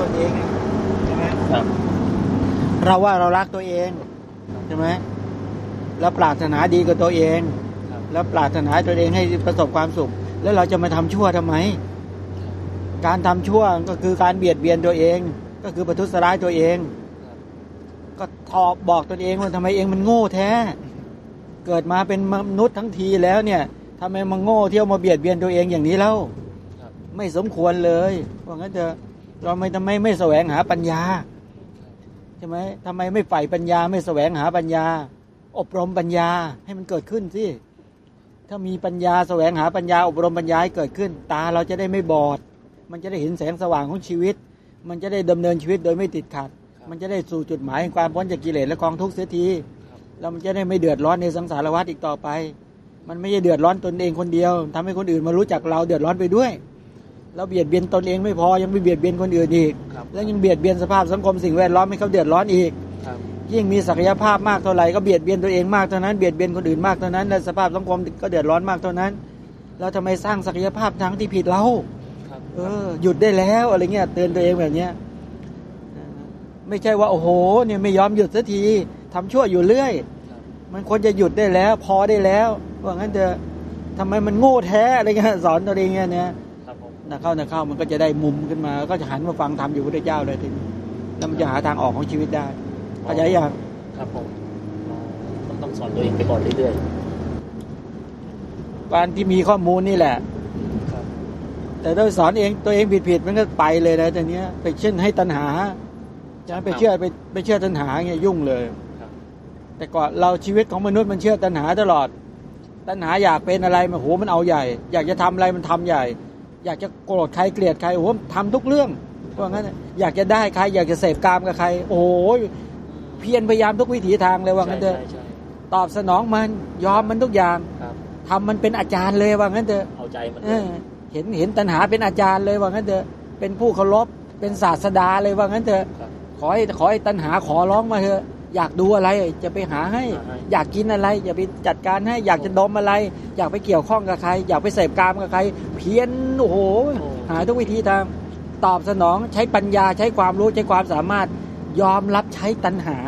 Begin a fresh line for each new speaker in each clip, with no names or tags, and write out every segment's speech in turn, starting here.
ตัวเองใช่ไหม
ครับ
เราว่าเรารักตัวเองใช่ไหมแล้วปรารถนาดีกับตัวเอง
ครับ
แล้วปรารถนาตัวเองให้ประสบความสุข แล้วเราจะมาทำชั่วทำไม การทำชั่วก็คือการเบียดเบียนตัวเอง ก็คือประทุษร้ายตัวเอง ก็ทอบบอกตัวเองว่าทำไมเองมันโง่แท้ เกิดมาเป็นมนุษย์ทั้งทีแล้วเนี่ยทำไมมาโง่เที่ยวมาเบียดเบียนตัวเองอย่างนี้เล่า
ครับ
ไม่สมควรเลยว่างั้นเถอะ เราไม่ทำไมไม่แสวงหาปัญญาใช่ไหมทำไมไม่ใฝ่ปัญญา ไม่แสวงหาปัญญา อบรมปัญญาให้มันเกิดขึ้นสิถ้ามีปัญญาแสวงหาปัญญา อบรมปัญญาให้เกิดขึ้น ตาเราจะได้ไม่บอด มันจะได้เห็นแสงสว่างของชีวิต มันจะได้ดำเนินชีวิตโดยไม่ติดขัด มันจะได้สู่จุดหมายแห่งความพ้นจากกิเลสและกองทุกข์เสียทีแล้วมันจะได้ไม่เดือดร้อนในสังสารวัฏอีกต่อไป มันไม่ใช่เดือดร้อนตนเองคนเดียวทำให้คนอื่นมารู้จักเราเดือดร้อนไปด้วย เราเบียดเบียนตนเองไม่พอยังไปเบียดเบียนคนอื่นอีก
ครับ
แล้วยังเบียดเบียนสภาพสังคมสิ่งแวดล้อมให้เขาเดือดร้อนอีก
ครับ
ยิ่งมีศักยภาพมากเท่าไหร่ก็เบียดเบียนตัวเองมากเท่านั้นเบียดเบียนคนอื่นมากเท่านั้นและสภาพสังคมก็เดือดร้อนมากเท่านั้นเราทำไมสร้างศักยภาพทางที่ผิดเรา
ครับ
เออหยุดได้แล้วอะไรเงี้ยเตือนตัวเองแบบเนี้ยเออไม่ใช่ว่าโอ้โหเนี่ยไม่ยอมหยุดสักทีทำชั่วอยู่เรื่อย
ครับ
มันควรจะหยุดได้แล้ว พอได้แล้วว่างั้นเถอะทำไมมันโง่แท้อะไรเงี้ยสอนตัวเองเงี้ยเนี่ย
ครับผม
นะเข้านะเข้ามันก็จะได้มุมขึ้นมา ก็จะหันมาฟังธรรมอยู่พระเจ้าเลยทีนี้แล้วมันจะหาทางออกของชีวิตได้เข้าใจยัง
ครับผมอ๋อมันต้องสอนตัวเองไปก่อนเรื่อย
การที่มีข้อมูลนี่แหละ
ๆครับ
แต่ถ้าสอนเองตัวเองผิดผิดๆมันก็ไปเลยนะแต่เนี้ยไปเช่นให้ตัณหาจะไปเชื่อไปไปเชื่อตัณหาเงี้ยยุ่งเลย
ครับ
แต่ก่อนเราชีวิตของมนุษย์มันเชื่อตัณหาตลอด ตัณหาอยากเป็นอะไรมันโหมันเอาใหญ่ อยากจะทำอะไรมันทำใหญ่ อยากจะโกรธใครเกลียดใครโอ้โหทำทุกเรื่องว่างั้นอยากจะได้ใคร อยากจะเสพกามกับใคร โอ้โหเพียรพยายามทุกวิถีทางเลยว่างั้นเถอะ
ใช่ใช่
ตอบสนองมันยอมมันทุกอย่าง
ครับ
ทำมันเป็นอาจารย์เลยว่างั้นเถอะ
เอาใจมัน
เออเห็นเห็นตัณหาเป็นอาจารย์เลยว่างั้นเถอะเป็นผู้เคารพเป็นศาสดาเลยว่างั้นเถอะ
ครับ
ขอให้ขอให้ตัณหาขอร้องมาเถอะ อยากดูอะไรจะไปหาให้
หาให้
อยากกินอะไร อย่าไปจัดการให้อยากจะดมอะไร อยากไปเกี่ยวข้องกับใคร อยากไปเสพกามกับใคร เพี้ยนโอ้โหหาทุกวิธีทางตอบสนองใช้ปัญญาใช้ความรู้ใช้ความสามารถ ยอมรับใช้ตัณหา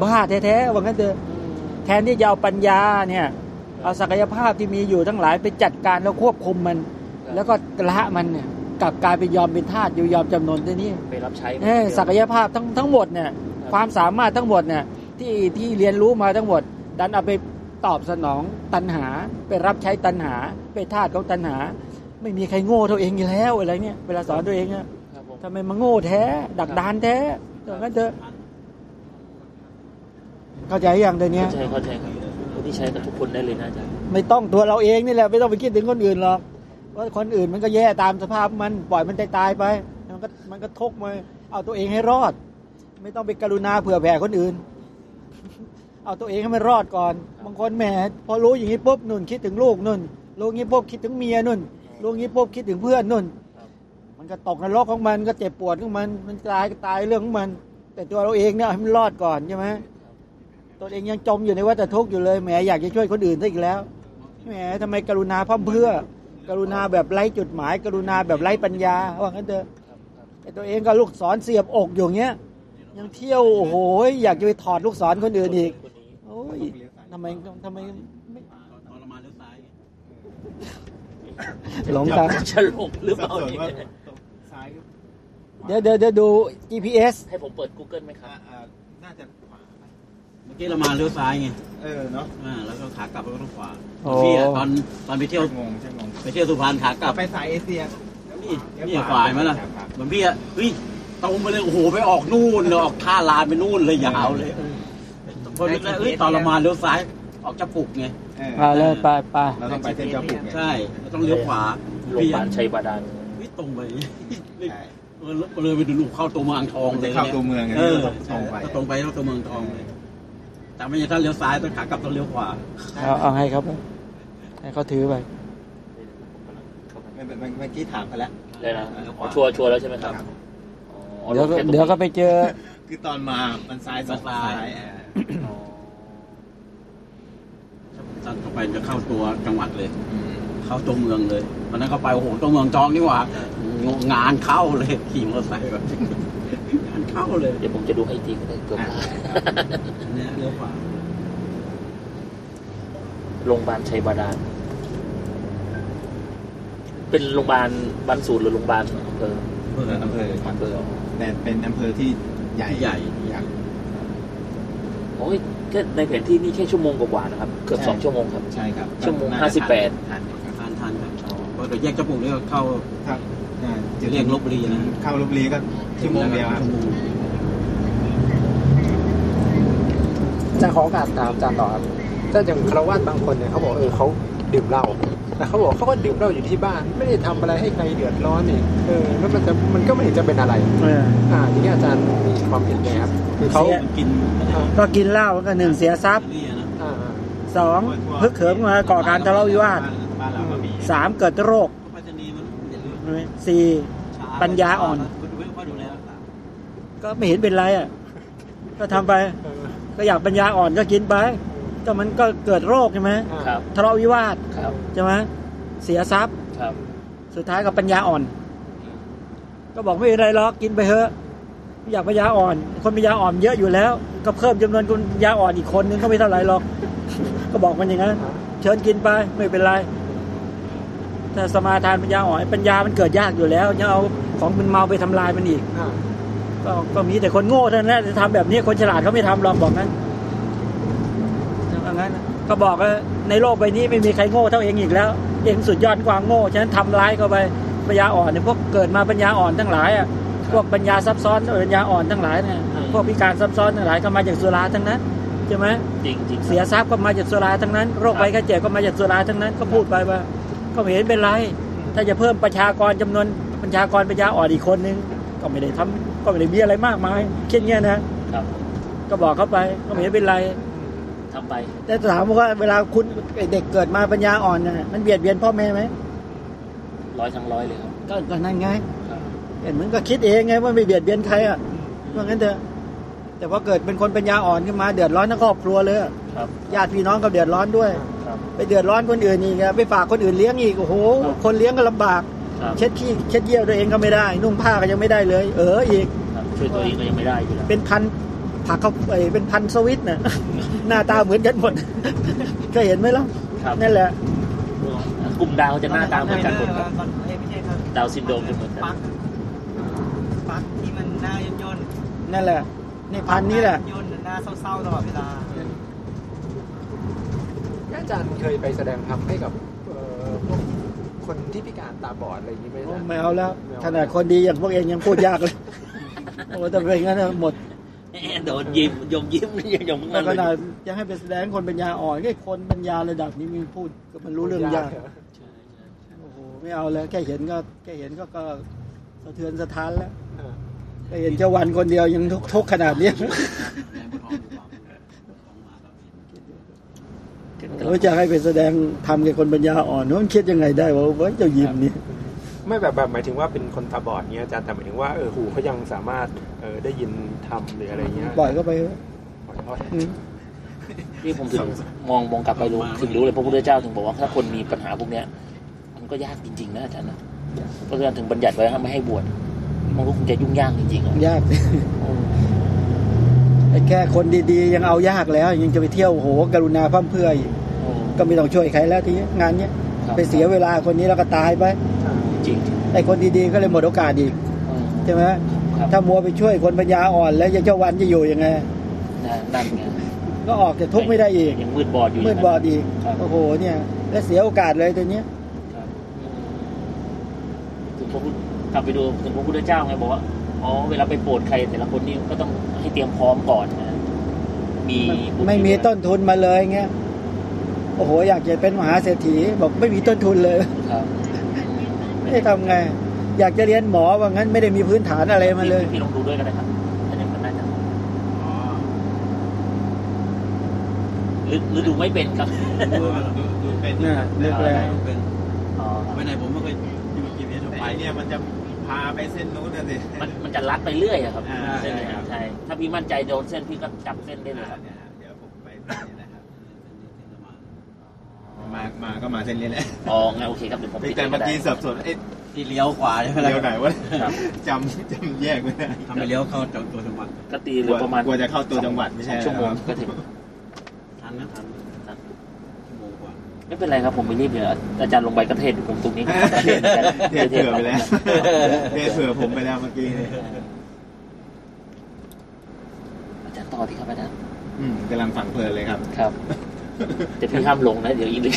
บ้าแท้ๆว่างั้นเถอะ
อืม
แทนที่จะเอาปัญญาเนี่ยเอาศักยภาพที่มีอยู่ทั้งหลายไปจัดการแล้วควบคุมมัน แล้วก็ละมันเนี่ยกลับกลายไปยอมเป็นทาสอยู่ยอมจำนนที่นี่
ไปรับใช้
เอ้ยศักยภาพทั้งทั้งหมดเนี่ย ความสามารถทั้งหมดเนี่ยที่ที่เรียนรู้มาทั้งหมด ดันเอาไปตอบสนองตัณหา ไปรับใช้ตัณหา ไปนทาสของตัณหา ไม่มีใครโง่เท่าเองอยู่แล้วอะไรเงี้ยเวลาสอนตัวเองอะ
ครับผม
ทำไมมาโง่แท้ ดักดานแท้ตรงนั้นเถอะเข้าใจอย่างเดี๋ยวนี้
เข้าใจเข้าใจครับคนที่ใช้กับทุกคนได้เลยนะอาจารย์
ไม่ต้องตัวเราเองนี่แหละไม่ต้องไปคิดถึงคนอื่นหรอกว่าคนอื่นมันก็แย่ตามสภาพมันปล่อยมันตายตายๆไปมันก็มันก็ทุกข์มาเอาตัวเองให้รอด ไม่ต้องไปกรุณาเผื่อแผ่คนอื่น เอาตัวเองให้มันรอดก่อน บางคนแหมพอรู้อย่างนี้ปุ๊บนุ่นคิดถึงลูกนุ่นรู้อย่างนี้ปุ๊บคิดถึงเมียนุ่นรู้อย่างนี้ปุ๊บคิดถึงเพื่อนนุ่น มันก็ตกนรกของมันก็เจ็บปวดของมัน มันตายก็ตายเรื่องของมัน แต่ตัวเราเองเนี่ยให้มันรอดก่อนใช่ไหมตัวเองยังจมอยู่ในวัฏทุกข์อยู่เลยแหมอยากจะช่วยคนอื่นซะอีกแล้วแหมทำไมกรุณาพร่ำเพื่อ กรุณาแบบไร้จุดหมาย กรุณาแบบไร้ปัญญาว่างั้นเถอะแต่ตัวเองก็ลูกศรเสียบอกอยู่อย่างเงี้ย ยังเที่ยวโอ้โหอยากจะไปถอดลูกศรคนอื่นอีก
คนนี้
โอ้ยทำไมทำไมไม่
ทรมานเลี้ยวซ้าย
หลงทาง
จะหลงหรือเปล่า
สับสนว่า
เนี่ย
ซ้าย
เดี๋ยวเดี๋ยวเดี๋ยวดู GPS
ให้ผมเปิด Google ไหมครับ
อ่าอ่าน่าจะขวาเมื่อกี้เรามาเลี้ยวซ้ายไง
เออเนาะ
อ่าแล้วก็ขากลับเราก็ต้องขวา
โอ้
พี่อะตอนตอนไปเที่ยว
งงใช่งง
ไปเที่ยวสุพรรณขากลับ
ไปสายเอเชีย
นี่นี่ขวาเห็นไหมล่ะเหมือนพี่อะเฮ้ย ตรงไปเลยโอ้โหไปออกนู่นเลยออกท่าลานไปนู่นเลยยาวเลยพอนึกแล้วเอ้ยตอนเรามาเลี้ยวซ้ายออกจะปลุกไง
เออ
ไปเลยไปไป
เราต้องไปเส้นเจ้าปุกไง
ใช่เราต้องเลี้ยวขวา
โรงพ
พี่
ยาบาลชัยบาดาล
เฮ้ยตรงไป
ใช่
เออก็เลยไปดูลูกเข้าตัวเมืองทอง
มัน
เล
จะ
ย
เข้าตัวเมืองไง
เออ
ตรงไป
ตรงไปเข้าตัวเมืองทองเลยแต่ไม่ใช่ถ้าเลี้ยวซ้ายต้องขากลับต้องเลี้ยวขวา
เอาเอาให้เขาไปให้เขาถือไป
เมื่อเมื่อเมื่อกี้ถามไปแล้ว
เลยนะอ๋อชัวร์ชัวร์แล้วใช่ไหมครับอ๋อ
เดี๋ยวก็
ลงแค่ตรงนี้
เดี๋ยวก็ไปเจอ
คือตอนมามันซ้ายสองซ้ายเออ
อ๋อ
ตัดเข้าไปจะเข้าตัวจังหวัดเลย
อืม
เข้าตัวเมืองเลยวันนั้นเข้าไปโอ้โหตัวเมืองจองนี่หว่าโอ้โหงานเข้าเลยขี่มอเตอร์ไซค์แบบงานเข้าเลย
เดี๋ยวผมจะดูให้อีกทีก็ได้เกือบพลาด
เนี่ยเลี้ยวขวา
โรงพยาบาลชัยบาดาลเป็นโรงพยาบาลบ้านศูนย์หรือโรงพยาบาลอำเภอ
อำเภออำเภอครับ
อำเภอ
แต่เป็นอำเภอที่ใหญ่
ใหญ่
ครับ
โอ้ยแค่ในแผนที่นี่แค่ชั่วโมงกว่าๆนะครับ เกือบสองชั่วโมงครับ
ใช่ครับ
ชั่วโมง
น่
ห้าสิบแปด
ทันครับ
ทานทานครับเพราะเดี๋ยวแยกเจ้าปุ่งนี่ก็เข้า
ครับอ่า
จะเรียกลบบุรีนะ
เข้าลบบุรีก็ชั่วโมงเดียวครับ
ชั่โมง
อาจารย์ขอโอกาสถามอาจารย์ต่อครับถ้าอย่างคารวะบางคนเนี่ยเขาบอกเออเขาดื่มเหล้า แต่เขาบอกเขาก็ดื่มเหล้าอยู่ที่บ้าน ไม่ได้ทำอะไรให้ใครเดือดร้อนนี่เออแล้วมันจะมันก็ไม่เห็นจะเป็นอะไร
เออ
อ่าทีนี้อาจารย์มีความเห็นไงครับคือเขา
เสีย
กิน
ก็กินเหล้าก็หนึ่งเสียทรัพย์
นี่นะ
อ่า
สองพึกเขิมมาก่อการทะเลาะวิวาท
บ้านเราก็มี
สามเกิดโรค
ปัจจุบันมันเห็นเรื่อง
สี่
ช้า
ปัญญาอ่อน
ว่าดูแลรักษา
ก็ไม่เห็นเป็นไรอะ ก็ทำไป
เออ
ก็อยากปัญญาอ่อนก็กินไป ก็มันก็เกิดโรคใช่ไหม
อ่า
ครับ
ทะเลาะวิวาท
ครับ
ใช่ไหมเสียทรัพย์
ครับ
สุดท้ายกับปัญญาอ่อน ก็บอกไม่เป็นไรหรอกกินไปเถอะไม่อยากปัญญาอ่อน คนปัญญาอ่อนเยอะอยู่แล้ว ก็เพิ่มจำนวนคนปัญญาอ่อนอีกคนนึงก็ไม่เท่าไหร่หรอกก็บอกมันอย่างนั้นเชิญกินไปไม่เป็นไรถ้าสมาทานปัญญาอ่อนปัญญามันเกิดยากอยู่แล้วยังเอาของมันเมาไปทำลายมันอีก
อ่า
ก็ก็มีแต่คนโง่เท่านั้นแหละจะทำแบบนี้คนฉลาดเขาไม่ทำหรอกบอกงั้นว่างั้นนะ ก็บอกว่าในโลกใบนี้ไม่มีใครโง่เท่าเองอีกแล้ว เองสุดยอดกว่าโง่ฉะนั้นทำร้ายเข้าไปปัญญาอ่อนเนี่ยพวกเกิดมาปัญญาอ่อนทั้งหลายอะพวกปัญญาซับซ้อนปัญญาอ่อนทั้งหลายเนี่ยพวกพิการซับซ้อนทั้งหลายก็มาจากสุราทั้งนั้นใช่ไหม
จริงจริงๆครับ
เสียทรัพย์ก็มาจากสุราทั้งนั้นโรคภัยไข้เจ็บก็มาจากสุราทั้งนั้นก็พูดไปว่าก็ไม่เห็นเป็นไร ถ้าจะเพิ่มประชากรจำนวนประชากรปัญญาอ่อนอีกคนนึงก็ไม่ได้ทำก็ไม่ได้มีอะไรมากมายเช่นเงี้ยนะ
ครับ
ก็บอกเขาไปก็ไม่เห็นเป็นไร
ทำไป
แต่ถามว่าเวลาคุณไอ้เด็กเกิดมาปัญญาอ่อนน่ะมันเบียดเบียนพ่อแม่ไหม
ร้อยทั้งร้อยเลยครับ
ก็ก็นั่นไง
ครับ
เห็นมึงก็คิดเองไงว่าไม่เบียดเบียนใครอะว่างั้นเถอะแต่พอเกิดเป็นคนปัญญาอ่อนขึ้นมาเดือดร้อนทั้งครอบครัวเลยอะ
ครับ
ญาติพี่น้องก็เดือดร้อนด้วย
ครับ
ไปเดือดร้อนคนอื่นอีกอะไปฝากคนอื่นเลี้ยงอีกโอ้โห
ครับ
คนเลี้ยงก็ลำบาก
ครับ
เช็ดขี้เช็ดเยี่ยวตัวเองก็ไม่ได้ นุ่งผ้าก็ยังไม่ได้เลย เอออีก
ครับช่วยตัวเองก็ยังไม่ได้อยู่แล้ว
เป็นพัน ผักเขาไอ้เป็นพันสวิตน่ะหน้าตาเหมือนกันหมดเคยเห็นไหมล่ะ
ครับ
นั่นแหละ
กลุ่มดาวจะหน้าตาเหมือนกันหมดครับ
ไม่ใช่ครับ
ดาวซินโดรมจะเหมือนกัน
ปักปักที่มันหน้าย่นย่น
นั่นแหละนี่พันนี้แหละ
ย่นหน้าเศร้าๆตลอดเวลา
อาจารย์เคยไปแสดงธรรมให้กับเอ่อพวกคนที่พิการตาบอดอะไรอย่างนี้ไหมอาจารย์
ไม่เอาแล้ว
ไม่เอา
ขนาดคนดีอย่างพวกเองยังพูดยากเลยโอ้แต่เป็นงั้นน่ะหมด
แหม โดนยิ้มยมยิ้มยังยม
แต่
เงิน
ข
เลย
นาดยังให้ไปแสดงคนปัญญาอ่อนแค่คนปัญญาระดับนี้มันพูดก็มันรู้เรื่องยากโอ้โหไม่เอาแล้วแค่เห็นก็แค่เห็นก็ก็สะเทือนสะท้านแล้ว
อ่า
แค่เห็นเจ้าวันคนเดียวยังทุกทุกข์ขนาดเนี้ยแล้วจะให้ไปแสดงทำกับคนปัญญาอ่อนนู้นคิดยังไงได้วะว่าเจ้ายิมนี่
ไม่แบบแบบหมายถึงว่าเป็นคนตาบอดเงี้ยอาจารย์แต่หมายถึงว่าเออหูเขายังสามารถ เออได้ยินทำหรืออะไรเงี้ย
ปล่อยเขาไป
ปล่อยเขา
อืม
นี่ผมถึงมองมองกลับไปรู้ถึงรู้เลยพระพุทธเจ้าถึงบอกว่าถ้าคนมีปัญหาพวกเนี้ย มันก็ยากจริง ๆ นะอาจารย์นะเพราะฉะนั้นถึงบัญญัติไว้ไม่ให้บวชมันก็คงจะยุ่งยากจริงๆอะ
ยากไอ้แค่คนดีๆ ยังเอายากแล้ว ยังจะไปเที่ยวโหกรุณาพร่ำเพรื่ออีก
โอ้
ก็ไม่ต้องช่วยใครแล้วทีนี้งานเนี้ย
ครับ
ไปเสียเวลาคนนี้แล้วก็ตายไป
จริง
ไอ้คนดีๆก็เลยหมดโอกาสอีก
ๆอืม
ใช่ไหม
ครับ
ถ้ามัวไปช่วยคนปัญญาอ่อน แล้วยังเจ้าวันจะอยู่ยังไง
นั่นนั่นไง
ก็ออกจากทุกข์ไม่ได้อีก
ยังมืดบอดอยู่
มืดบอดอีก
ครับ
โอ้โหเนี่ย แล้วเสียโอกาสเลยตัวเนี้ย
ครับถึงพระพุทธกลับไปดูถึงพระพุทธเจ้าไงบอกว่าอ๋อเวลาไปโปรดใครแต่ละคนนี่ก็ต้องให้เตรียมพร้อมก่อนนะมีบุญ
ไม่มีต้นทุนมาเลยเงี้ยโอ้โหอยากจะเป็นมหาเศรษฐีบอกไม่มีต้นทุนเลย
ครับ
ไม่ได้ทำไง อยากจะเรียนหมอว่างั้นไม่ได้มีพื้นฐานอะไรมาเลย
พี่ลองดูด้วยก็ได้ครับอันนี้มันน่าจะหรือหรือดูไม่เป็นครับ
ดูดูเป็น
น่ะนึกแล้ว
เป็น
อ๋อ
ไปไหนผมไม่เคยดูกีพีเอส
แต่
ไป
ไอ
เนี่
เนี่ยยมันจะพาไปเส้นนู้นนะสิ
มันมันจะลัดไปเรื่อยอะครับ
อ่า
เส้นเนี้
ใช่ครับ
ใช่ถ้าพี่มั่นใจโดนเส้นพี่ก็จับเส้นได้เลยครับ
เนี่ยเดี๋ยวผมไปนี่นะครับมามาก็มาเส้นนี้แหละ
อ๋องั้นโอเคครับเดี๋ยวผม
แต่เมื่อกี้สับสนเอ๊ะ
ที่เลี้ยวขวาใช่ไหม
เลี้ยวไหนวะ
ครับ
จำจำแยกไม่ได้
ทำไปเลี้ยวเข้าจังตัวจังหวัด
ก็ตีเลยประมาณ
กลัวจะเข้าตัวจังหวัดไม่ใช่
สองชั่วโมง
เหรอ
ก็ถึง
ทันนะทัน
ครับ
ชั่วโมงกว่า
ไม่เป็นไรครับผมไม่รีบเดี๋ยวอาจารย์ลงไปกระเทศผมตรงนี้ก็กระเทศเหมือนกัน
เทเผื่อไปแล้วเทเผื่อผมไปแล้วเมื่อกี้
อาจารย์ต่อที่ครับอาจารย์
อืมกำลังฟังเพลินเลยครับ
ครับแต่พี่ห้ามลงนะ เดี๋ยวอีกเลย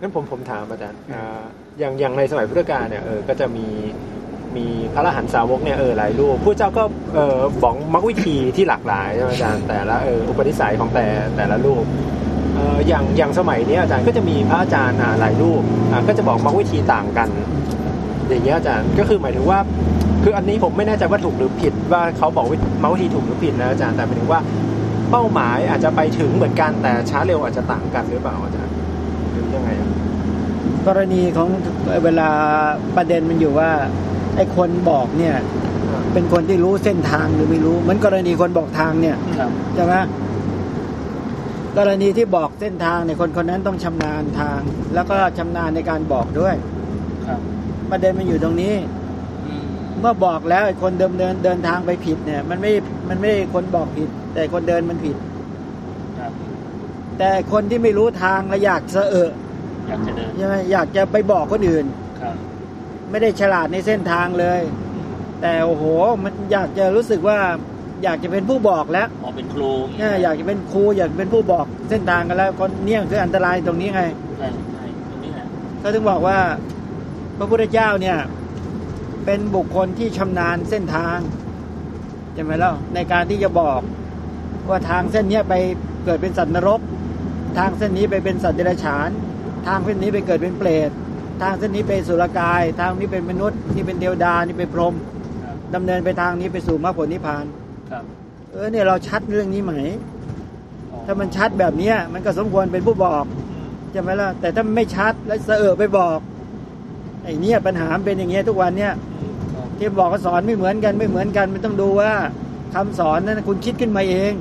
งั้นผมผมถามอาจารย์อ่าอย่างอย่างในสมัยพุทธกาลเนี่ยเออก็จะมีมีพระอรหันตสาวกเนี่ยเออหลายรูปผู้เจ้าก็เออบอกมรรควิธีที่หลากหลายใช่ไหมอาจารย์แต่ละเอออุปนิสัยของแต่แต่ละรูปเอออย่างอย่างสมัยเนี้ยอาจารย์ก็จะมีพระอาจารย์อ่าหลายรูปอ่าก็จะบอกมรรควิธีต่างกัน อย่างเงี้ยอาจารย์ก็คือหมายถึงว่า คืออันนี้ผมไม่แน่ใจว่าถูกหรือผิด ว่าเขาบอกวิมรรควิธีถูกหรือผิดนะอาจารย์แต่หมายถึงว่าเป้าหมายอาจจะไปถึงเหมือนกันแต่ช้าเร็วอาจจะต่างกันหรือเปล่าอาจารย์หรือ ยังไงอะ
กรณีของเวลาประเด็นมันอยู่ว่าไอ้คนบอกเนี่ย เป็นคนที่รู้เส้นทางหรือไม่รู้ เหมือนกรณีคนบอกทางเนี่ย
ครับ
ใช่ไหมกรณีที่บอกเส้นทางเนี่ยคนคนนั้นต้องชำนาญทาง แล้วก็ชำนาญในการบอกด้วย
ครับ
ประเด็นมันอยู่ตรงนี้
อืม
เมื่อบอกแล้วไอ้คนเดิมเดินเดินทางไปผิดเนี่ย มันไม่มันไม่คนบอกผิด แต่คนเดินมันผิด
ครับ
แต่คนที่ไม่รู้ทางและอยากเสอะ
อยากจะเดิน
ใช่ไหมอยากจะไปบอกคนอื่น
ครับ
ไม่ได้ฉลาดในเส้นทางเลย แต่โอ้โห มันอยากจะรู้สึกว่า อยากจะเป็นผู้บอกแล้ว
มองเป็นครู
เนี่ยอยากจะเป็นครูอยากเป็นผู้บอกเส้นทางกันแล้วคนเนี่ยคืออันตรายตรงนี้ไง
ใช่ใช่ตรงนี้นะ
เขาถึงบอกว่า พระพุทธเจ้าเนี่ย เป็นบุคคลที่ชำนาญเส้นทางใช่ไหมล่ะในการที่จะบอกว่าทางเส้นเนี้ยไปเกิดเป็นสัตว์นรก ทางเส้นนี้ไปเป็นสัตว์เดรัจฉาน ทางเส้นนี้ไปเกิดเป็นเปรต ทางเส้นนี้เป็นสุรกาย ทางนี้เป็นมนุษย์ นี่เป็นเทวดา นี่เป็นพรหม
ครับ
ดำเนินไปทางนี้ไปสู่มรรคผลนิพพาน
ครับ
เออเนี่ยเราชัดเรื่องนี้ไหม
อ๋อ
ถ้ามันชัดแบบเนี้ยมันก็สมควรเป็นผู้บอกใช่ไหมล่ะ แต่ถ้าไม่ชัดแล้วเสอะไปบอกไอ้เนี่ยปัญหามันเป็นอย่างเงี้ยทุกวันเนี่ย
ครับ
ที่บอกก็สอนไม่เหมือนกันไม่เหมือนกันมันต้องดูว่าคำสอนนั้นคุณคิดขึ้นมาเอง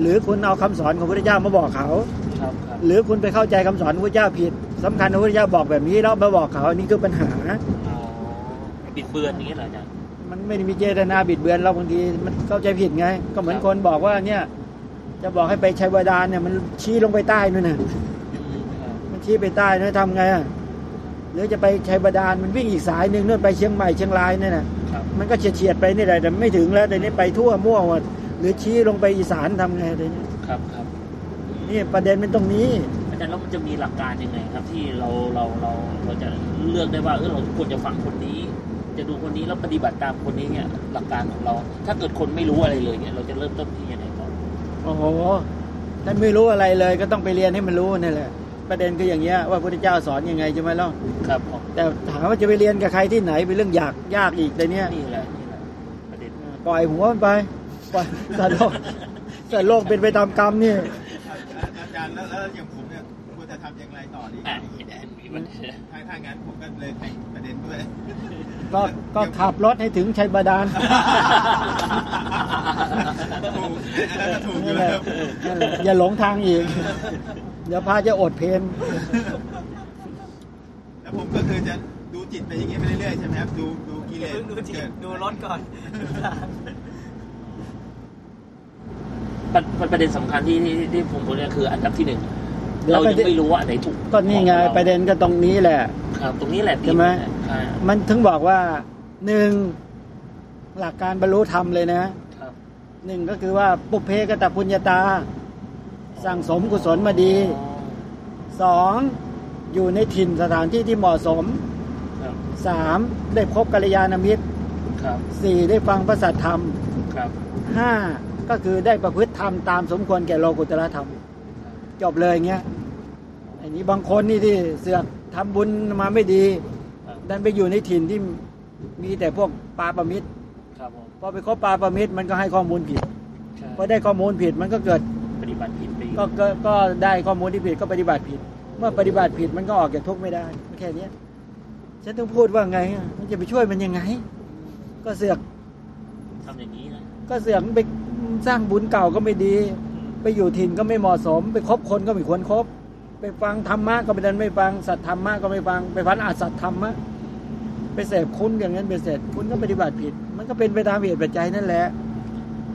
หรือคุณเอาคำสอนของพระพุทธเจ้ามาบอกเขา
ครับครับ
หรือคุณไปเข้าใจคำสอนของพระพุทธเจ้าผิดสำคัญพระพุทธเจ้าบอกแบบนี้แล้วมาบอกเขาอันนี้คือปัญหา
อ๋อบิดเบือนอย่างนี้เหรออาจารย์
มันไม่ได้มีเจตนาบิดเบือนเราบางทีมันเข้าใจผิดไง ก็เหมือนคนบอกว่าเนี่ย จะบอกให้ไปชัยวดานเนี่ยมันชี้ลงไปใต้นู่นน่ะ
อืมครับ
มันชี้ไปใต้นู่นทำไงอะหรือจะไปชัยวดานมันวิ่งอีกสายหนึ่งนู่นไปเชียงใหม่เชียงรายเนี่ยนะครับมันก็เฉียดเฉียดๆไปนี่แหละแต่ไม่ถึงแล้วแต่นี่ไปทั่วมั่วหมด หรือชี้ลงไปอีสานทำไงแต่นี่
ครับครับ
นี่ประเด็นเป็นตรงนี้
อาจารย์แล้วมันจะมีหลักการยังไงครับ ที่เราเราเราเราจะเลือกได้ว่าเออเราควรจะฟังคนนี้ จะดูคนนี้แล้วปฏิบัติตามคนนี้เนี่ยหลักการของเรา ถ้าเกิดคนไม่รู้อะไรเลยเนี่ยเราจะเริ่มต้นที่ยังไงก่อน
โอ้โหท่านไม่รู้อะไรเลย ก็ต้องไปเรียนให้มันรู้นี่แหละประเด็นคืออย่างเงี้ยว่าพระพุทธเจ้าสอนยังไงใช่ไหมล่ะ
ครับผม
แต่ถามว่าจะไปเรียนกับใครที่ไหนเป็นเรื่องยากยากอีกแต่เนี้ย
นี่แหละนี่แหละประเด็น
ปล่อยหัวมันไปปล่อย สัตว์โลกสัตว์โลกเป็นไปตามกรรมนี่
อาจารย์แล้วแล้วอย่างผมเนี่ยควรจะทำอย่างไรต่อดี
อะเห็นไหมมีมัน
ถ้าถ้างั้นผมก็เลยแต่งประเด็นด้วย
ก็ก็ขับรถให้ถึงชัยบาดาล
ถูกอันนั้นก็ถูกอยู่
นั่นแห
แล้
ละ
ว
นั่นแหละอย่าหลงทางอีกเดี๋ยวพาจะอดเพลน
แล้วผมก็คือจะดูจิตไปอย่างเงี้ยไปเรื่อยๆใช่ไหมครับ ดูดูกิเลส
ดูจิต
เกิด
ดูรถก่อน
ประประเด็นสำคัญที่ที่ที่ผมพูดเนี่ยคืออันดับที่หนึ่ง
เดี๋ยว
เรา
ไป
ยังไม่รู้ว่าอันไหนถูก
ก็นี่ไง
ของา
ประเด็นก็ตรงนี้แหละ
ครับ ตรงนี้แหละ
ใช่ไหม
อ่า
มันถึงบอกว่าหนึ่งหลักการบรรลุธรรมเลยนะ
ครับ
หนึ่งก็คือว่าปุเพกตปุญญาตา สั่งสมกุศลมาดีสองอยู่ในถิ่นสถานที่ที่เหมาะสม
ครับ
สามได้พบกัลยาณมิตร
ครับ
สี่ได้ฟังพระสัทธรรม
ครับ
ห้า ก็คือได้ประพฤติธรรมตามสมควรแก่โลกุตละธรรม จบเลยเงี้ยอันนี้บางคนนี่ที่เสือกทำบุญมาไม่ดี
ครับ
ดันไปอยู่ในถิ่นที่มีแต่พวกปลาประมิตร
ครับผม
พอไปคบปลาประมิตรมันก็ให้ข้อมูลผิด
ใช่
พอได้ข้อมูลผิดมันก็เกิด
ปฏิบัติผิดไปอีก
ก็ก็ก็ได้ข้อมูลที่ผิดก็ปฏิบัติผิด เมื่อปฏิบัติผิดมันก็ออกจากทุกข์ไม่ได้แค่เนี้ยฉันต้องพูดว่าไงอะมันจะไปช่วยมันยังไง ก็เสือก
ทำอย่างนี้นะ
ก็เสือกไป สร้างบุญเก่าก็ไม่ดี ไปอยู่ถิ่นก็ไม่เหมาะสม ไปคบคนก็ไม่ควรครบไปฟังธรรมะก็ไปดันไม่ฟังสัตธรรมะก็ไม่ฟัง ไปฟังอาสัตธรรมะไปเสพคุณอย่างนั้นไปเสร็จคุณก็ปฏิบัติผิด มันก็เป็นไปตามเหตุปัจจัยนั่นแหละ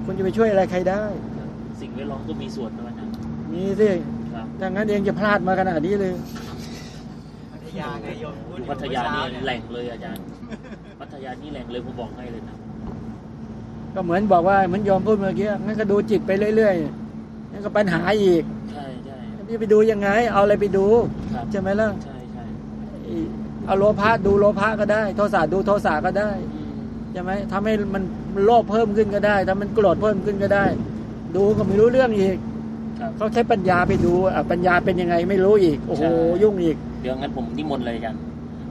คุณจะไปช่วยอะไรใครได้
สิ่งแวดล้อมก็มีส่วนนะอาจารย์
มีสิ
ครับ
ดังนั้นเองจะพลาดมาขนาดนี้เลย
พัทยาไงโยมพูด
อยู่พัทยานี่แหล่งเลยอาจารย์พัทยานี่แหล่งเลยผมบอกให้เลยนะ
ก็เหมือนบอกว่าเหมือนยอมพูดเมื่อกี้งั้นก็ดูจิตไปเรื่อยๆนั่นก็ปัญหาอีก
ใช่ใช่
จะไปดูยังไง เอาอะไรไปดู
ครับ
ใช่ไหมล่ะ
ใช่ใช่
เอาโลภะดูโลภะก็ได้ โทสะดูโทสะก็ได้
อืม
ใช่ไหมทำให้มันโลภเพิ่มขึ้นก็ได้ถ้ามันโกรธเพิ่มขึ้นก็ได้ ดูก็ไม่รู้เรื่องอีก
ครับ
เขาใช้ปัญญาไปดูอะปัญญาเป็นยังไงไม่รู้อีก โอ้โห
ใช่
ยุ่งอีก
เดี๋ยวงั้นผมนิมนต์เลยอาจารย์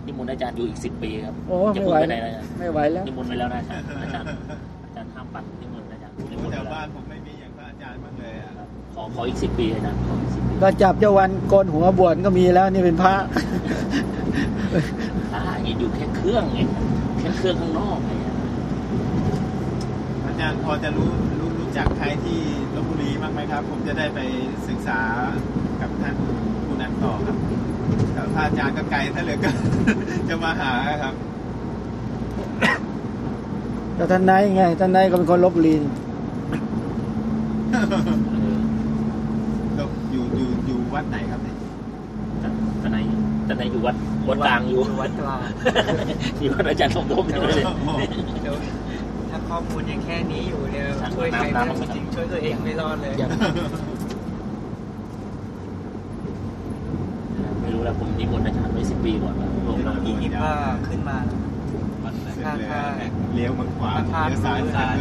นิมนต์อาจารย์อยู่อีกสิบปีครับ
โอ้
อย่า
ไม่
เพิ่
ไหว
งไปไหนนะอาจารย์
ไม่ไหวแล้ว
นิมนต์ไปแล้วนะอาจารย์อาจารย์า
นผมไม่มีอย่างพระอาจารย์บ้างเลยอะ
ครับขอขออีกสิบปีอาจารย์ขออีกสิบปี
ก็จับเจ้าวันโกนหัวบวชก็มีแล้วนี่เป็นพระ
อ่าอยู่แค่เครื่องไงแค่เครื่องข้างนอกไง
อาจารย์พอจะรู้รู้รู้จักใครที่ลบบุรีบ้างไหมครับ ผมจะได้ไปศึกษากับท่านผู้นั้นต่อครับแต่พระอาจารย์ก็ไกลถ้าเหลือเก็จะมาหาครับ
แต่ท่านนายไงท่านนายก็เป็นคนลบบุรี
เออ
แล้วอยู่อยู่อยู่วัดไหนครับเนี่ย
แต่แต่ไหนแต่ไหนอยู่วัดวัดกลางอยู่
วัดกลาง
อยู่วัดอาจารย์สมทบอยู่เลย
เดี๋ยวถ้าข้อมูลยังแค่นี้อยู่เนี่ย
น้ำ
ช่วยใครไม่
น้ำ
ได้
น้ำ
จริงๆช่วยตัวเองไม่รอดเลย
อย่าง
ไม่รู้แล้วผมนิมนต์อาจารย์ไว้สิบปีก่อนนะรวมแล้ว
อียิปต์ก็ขึ้นมา
วัดไหน
เสร็จเลยเลี้ยวมาขวา
พา
เลี้ยวซ้าย
พา
ซ้าย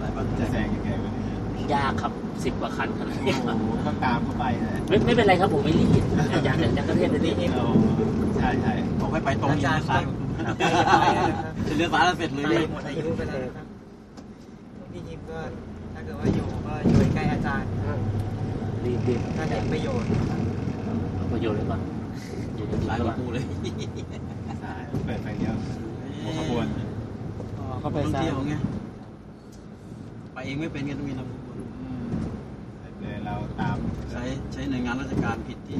สายบัตร
จะ
แจ
แซ
ก
งยังไงวะเนี่ย
ยากครับสิบกว่าคันขนาด
โอ้
นี้
โหก็ตามเข้าไปเลย
ไม่ไม่เป็นไรครับผมไม่รีบอาจารย์อาจารย์ก็เทศน์ไปนี่
โอ้ใช่ใช่
บอกให้ไปตรง
อา
นี้
จารย์
ซ้าย
ต้องไปนะครับ
จะเลี้ยวซ้ายแล้วเสร็จเลย
ตายหมดอายุไปแล้วนะครับพี่ยิมก็ถ้าเกิดว่าอยู่ก็อยู่ใกล้อาจารย์
รีบรีบ
ถ้าได้ประโยชน์
เอาประโยชน์เลยก่อนเดี๋ยวจะดี
ซ้าย
ก
กับ
ว่า
กูเลย
ใช่เปิดไฟเลี้ยวหัวขบวน
อ๋อเข้าไป
ท่อง
ซ้าย
เที่ยวไงไป เองไม่เป็นกันต้องมีนำขบวน
เลยเราตาม
ใช้ใช้หน่วยงานราชการผิดที่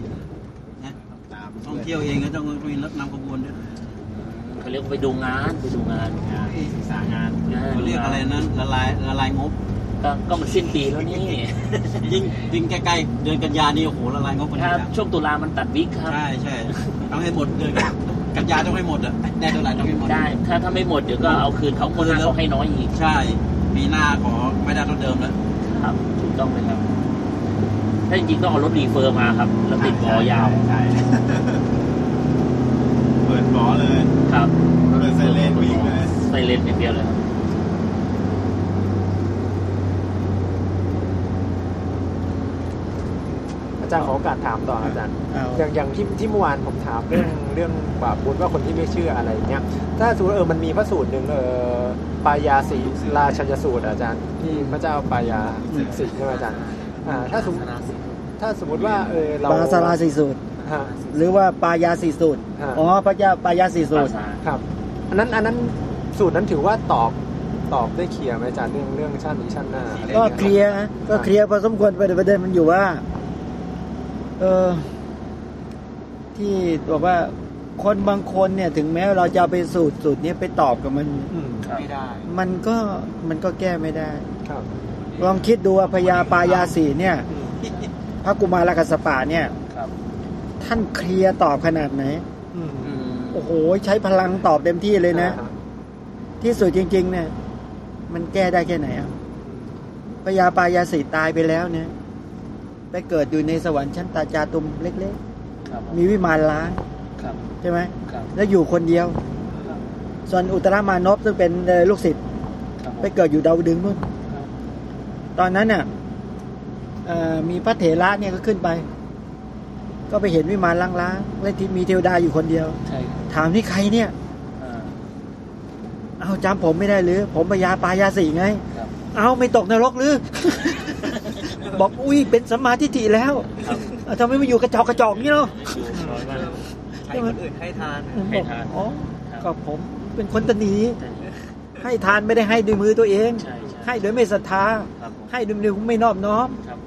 นะ
ตาม
ท่องเที่ยวเองก็ต้องมีรถนำขบวนด้วย
เขาเรียกว่าไปดูงานไปดูงาน
งานศึกษางาน
เขาเรียกอะไรนั้นละลายละลายงบ
ก็ก็มันสิ้นปีแล้วนี่
ยิ่งยิ่งใกล้ๆเดือนกันยานี่โอ้โหละลายงบกัน
ครับ
แล้ว
ช่วงตุลามันตัดวิกครับ
ใช่ใช่ต้องให้หมดเดือนกันยาต้องให้หมดอะได้เท่าไหร่ต้องให้หมด
ได้ถ้าถ้าไม่หมดเดี๋ยวก็เอาคืนเขาคนหน้าเขาให้น้อยอีก
ใช่ ปีหน้าขอไม่ได้เท่าเดิมแล้ว
ครับถูกต้องเลยครับ ถ้าจริงๆต้องเอารถรีเฟอร์มาครับ แล้วติดบอยาว
ใช่เปิดบอเลย
ครับ
เปิดไซเรนวิ่งเลย
ไซเรนอย่างเดียวเลยครับ
อาจารย์ขอโอกาสถามต่ออาจารย์
เอา
อย่างอย่างที่ที่เมื่อวานผมถามเรื่องเรื่องบาปบุญว่าคนที่ไม่เชื่ออะไรเงี้ยถ้าสมมติว่าเออมันมีพระสูตรหนึ่งเออ ปายาสีราชยสูตรอะอาจารย์ ที่พระเจ้าปายาสิทธิ์ใช่ไหมอาจารย์อ่าถ้าสมมติถ้าสมมติว่าเออเรา
ปาสาราสีสูตร
ฮะ
หรือว่าปายาสีสูตร
ฮะ
อ๋อพระเจ้าปายาสีสูตร
ภาษา
ครับอันนั้นอันนั้นสูตรนั้นถือว่าตอบตอบได้เคลียร์ไหมอาจารย์เรื่องเรื่องชาตินี้ชาติหน้าอะไร
ก็
งี้
เคลียร์นะก็เคลียร์พอสมควรประเด็นประเด็นมันอยู่ว่า เออที่บอกว่า คนบางคนเนี่ยถึงแม้เราจะเอาไปสูตรสูตรนี้ไปตอบกับมัน
อืม
ครับ
ไม่ได้
มันก็มันก็แก้ไม่ได้
ครับ
ลองคิดดูว่าพญาปายาสีเนี่ย
อืม
พระกุมารกัสสปะเนี่ย
ครับ
ท่านเคลียร์ตอบขนาดไหน
อืม
อืม
โอ้โห ใช้พลังตอบเต็มที่เลยนะ
อ่าฮ
ที่สุดจริง ๆ เนี่ย มันแก้ได้แค่ไหนอะพญาปายาสีตายไปแล้วเนี่ย ไปเกิดอยู่ในสวรรค์ชั้นตาจาตุมเล็ก
ครับ
ๆมีวิมานล้าง
ครับ
ใช่ไหม
ครับ
แล้วอยู่คนเดียว
ครับ
ส่วนอุตรามานพซึ่งเป็นเอ่อลูกศิษย์
ครับ
ไปเกิดอยู่ดาวดึงส์นู่น
ครับ
ตอนนั้นน่ะเอ่อมีพระเถระเนี่ยก็ขึ้นไป ก็ไปเห็นวิมานล้างๆและที่มีเทวดาอยู่คนเดียว
ใช่ครับ
ถามนี่ใครเนี่ย
อ่า
เอาจำผมไม่ได้หรือ ผมพญาปายาสีไง
ครับ
เอาไม่ตกนรกหรือ บอกอุ้ยเป็นสัมมาทิฏฐิแล้ว
ครับ
เอาทำไมมาอยู่กระจอกกระจอกนี่เนาะ
อยู่น้อยมาก
ใช้คนอื่นให้ทาน
ให้ทาน
อ๋อ
ครับ
ก็ผมเป็นคนตนี
ใช่
ให้ทานไม่ได้ให้ด้วยมือตัวเอง
ใช่ใช่
ให้โดยไม่ศรัทธา
ครับผม
ให้ด้วยมือไม่นอบน้อม
ครับ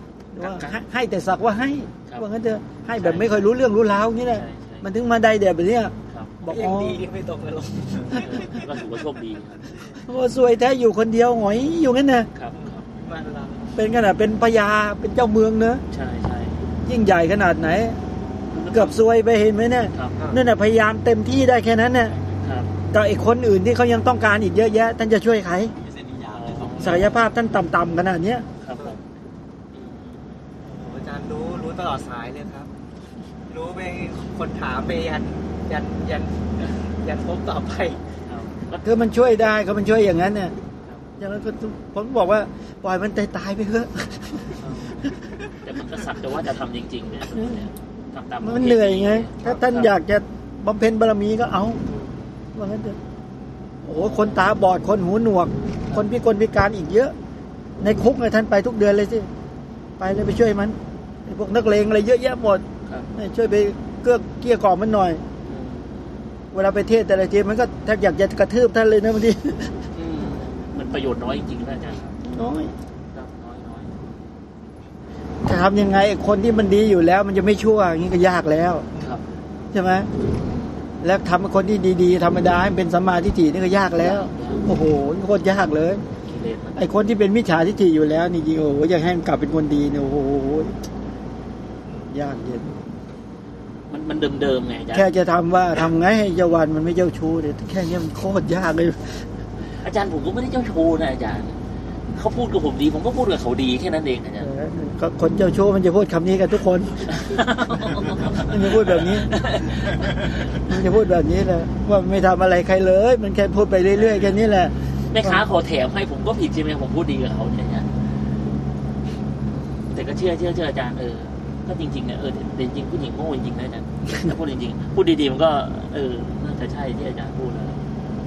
ว่าให้ให้แต่สักว่าให้
คครับ
ว่างั้นเถอะให้แบบไม่ค่อยรู้เรื่องรู้ราวอย่างนี้แหละ
ใช่ใช่
มันถึงมาได้เดี๋ยวแบบเนี้ย
ครับ
บอก
ยั
อ๋
ง
อ
ดีที่ไม่ตกนรก
เออก็ถือว่าโชคดีครับ
โอ้ซวยแท้อยู่คนเดียวหงอยอยู่งั้นนะครับ
ครับ
บ้านเรา
เป็นขนาดเป็นพญาเป็นเจ้าเมืองเนอะ
ใช่ใช่
ยิ่งใหญ่ขนาดไหน เกือบซวยไปเห็นไหมเนี่ย
ครับ
นั่นน่ะพยายามเต็มที่ได้แค่นั้นน่ะ
ครับ
แต่ไอ้คนอื่นที่เขายังต้องการอีกเยอะแยะ ท่านจะช่วยใคร
เส้นนี้ยาวเลยสอง
ศักยภาพท่านต่ำๆขนาดเนี้ย
ครับผม
โอ้อาจารย์รู้รู้ตลอดสายเลยครับ รู้ไปคนถามไปยันยันยันยันพบต่อไป
ครับก็
คือมันช่วยได้ก็มันช่วยอย่างนั้นเนี่ยอย่างนั้นก็ผมบอกว่าปล่อยมันตายตายๆไปเถอะ
แต่มันก็สักแต่ว่าจะทำจริงๆเนี่ย ทำตาม
มันเหนื่อยไง ถ้าท่านอยากจะบำเพ็ญบารมีก็เอาว่างั้นเถอะโอ้โหคนตาบอดคนหูหนวก คนพิกลพิการอีกเยอะ ในคุกเนี่ยท่านไปทุกเดือนเลยสิไปเลยไปช่วยมันไอ้พวกนักเลงอะไรเยอะแยะหมด
ครับ
ให้ช่วยไปเกื้อเกลี้ยกล่อมมันหน่อย เวลาไปเทศแต่ละทีมันก็ถ้าอยากจะกระทืบท่านเลยนะบางที
อืมมันประโยชน์น้อยจริงๆนะอาจารย์ครับ
น้อย
ครับน้อยน้อย
จะทำยังไงไอ้คนที่มันดีอยู่แล้ว มันจะไม่ชั่วอย่างนี้ก็ยากแล้ว
ครับ
ใช่ไหมแล้วทำให้คนที่ดีๆธรรมดาให้เป็นสัมมาทิฏฐินี่ก็ยากแล้ว โอ้โหโคตรยากเลย
กิเลสมัน
ไอ้คนที่เป็นมิจฉาทิฏฐิอยู่แล้วนี่จริงโอ้โหอยากให้มันกลับเป็นคนดีเนี่ยโอ้โหยากเย็น
มันมันเดิมๆไงอาจารย์
แค่จะทำว่าทำไงให้เจ้าวันมันไม่เจ้าชู้เนี่ยแค่เนี้ยมันโคตรยากเลย
อาจารย์ผมก็ไม่ได้เจ้าชู้นะอาจารย์ เขาพูดกับผมดี ผมก็พูดกับเขาดีแค่นั้นเองอาจารย์
ก็คนเจ้าชู้มันจะพูดคำนี้กันทุกคน มันจะพูดแบบนี้ มันจะพูดแบบนี้แหละว่าไม่ทำอะไรใครเลย มันแค่พูดไปเรื่อยๆแค่นี้แหละ
แม่ค้าขอแถมให้ผมก็ผิดใช่ไหมผมพูดดีกับเขาเนี่ยนะแต่ก็เชื่อเชื่อเชื่ออาจารย์เออก็จริงๆเนี่ยเออแต่จริงๆผู้หญิงโง่จริงๆนะอาจารย์ถ้าพูดจริงๆพูดดีๆมันก็ เออน่าจะใช่ที่อาจารย์พูดนะ